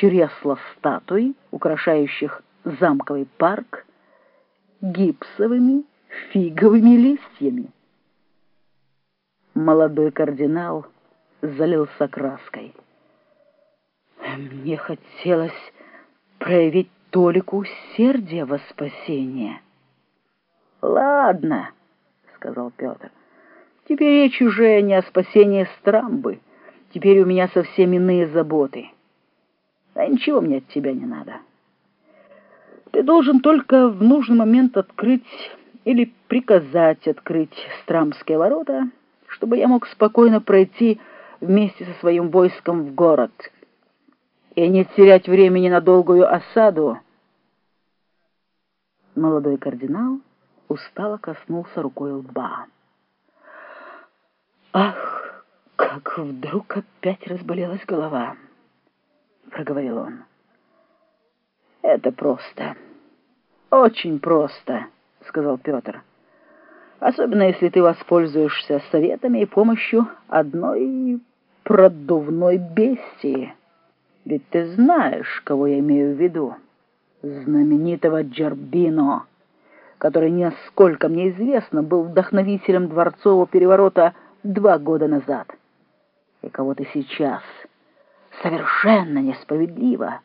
чресла статуй, украшающих замковый парк, гипсовыми фиговыми листьями. Молодой кардинал залился краской. Мне хотелось проявить толику усердия во спасение. «Ладно», — сказал Петр, — «теперь речь уже не о спасении Страмбы. Теперь у меня совсем иные заботы. А ничего мне от тебя не надо. Ты должен только в нужный момент открыть или приказать открыть Страмские ворота, чтобы я мог спокойно пройти вместе со своим войском в город и не терять времени на долгую осаду. Молодой кардинал устало коснулся рукой лба. «Ах, как вдруг опять разболелась голова!» — проговорил он. «Это просто, очень просто», — сказал Петр. «Особенно, если ты воспользуешься советами и помощью одной продувной бестии. Ведь ты знаешь, кого я имею в виду. Знаменитого Джербино» который, насколько мне известно, был вдохновителем дворцового переворота два года назад. И кого ты сейчас совершенно несправедливо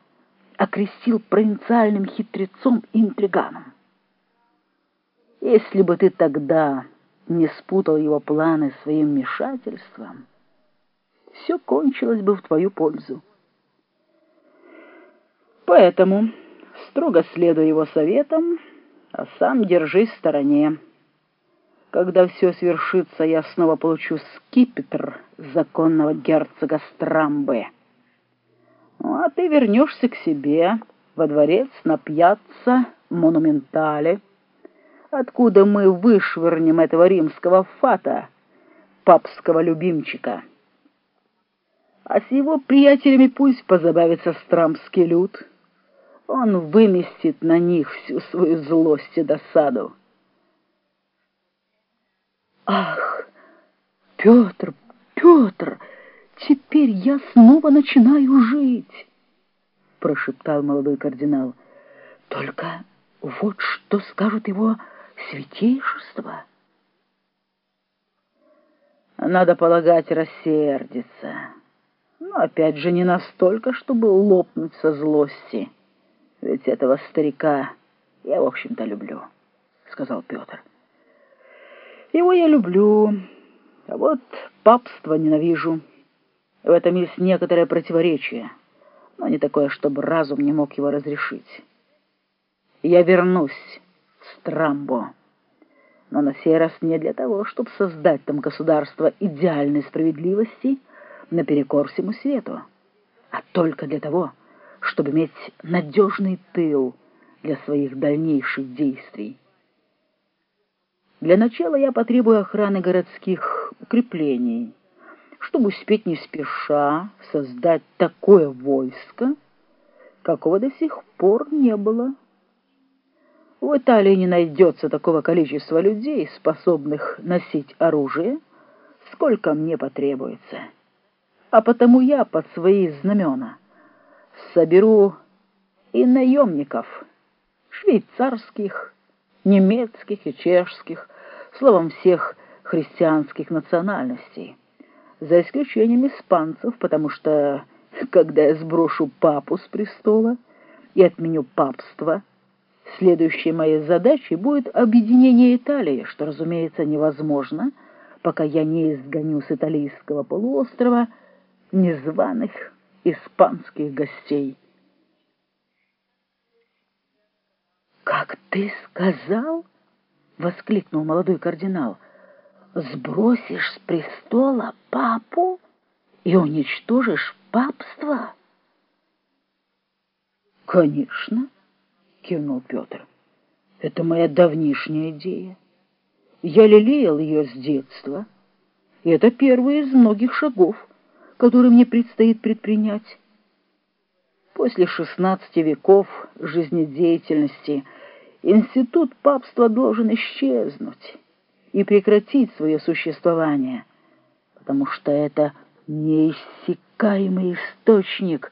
окрестил провинциальным хитрецом и интриганом. Если бы ты тогда не спутал его планы своим вмешательством, все кончилось бы в твою пользу. Поэтому, строго следуя его советам, а сам держись в стороне. Когда все свершится, я снова получу скипетр законного герцога Страмбы. Ну, а ты вернешься к себе во дворец на пьяцца Монументале, откуда мы вышвырнем этого римского фата, папского любимчика. А с его приятелями пусть позабавится страмский люд — он выместит на них всю свою злость и досаду. Ах, Петр, Петр, теперь я снова начинаю жить, прошептал молодой кардинал. Только вот что скажут его святейшество. Надо полагать, рассердится. Но опять же не настолько, чтобы лопнуть со злости. Ведь этого старика я, в общем-то, люблю, — сказал Петр. Его я люблю, а вот папство ненавижу. В этом есть некоторое противоречие, но не такое, чтобы разум не мог его разрешить. Я вернусь в Страмбо, но на сей раз не для того, чтобы создать там государство идеальной справедливости наперекор всему свету, а только для того, чтобы иметь надежный тыл для своих дальнейших действий. Для начала я потребую охраны городских укреплений, чтобы успеть не спеша создать такое войско, какого до сих пор не было. В Италии не найдется такого количества людей, способных носить оружие, сколько мне потребуется. А потому я под свои знамена соберу и наемников, швейцарских, немецких и чешских, словом, всех христианских национальностей, за исключением испанцев, потому что, когда я сброшу папу с престола и отменю папство, следующей моей задачей будет объединение Италии, что, разумеется, невозможно, пока я не изгоню с италийского полуострова незваных испанских гостей. «Как ты сказал?» — воскликнул молодой кардинал. «Сбросишь с престола папу и уничтожишь папство?» «Конечно», — кивнул Петр. «Это моя давнишняя идея. Я лелеял ее с детства, и это первый из многих шагов» который мне предстоит предпринять. После шестнадцати веков жизнеdeятельности институт папства должен исчезнуть и прекратить свое существование, потому что это неиссякаемый источник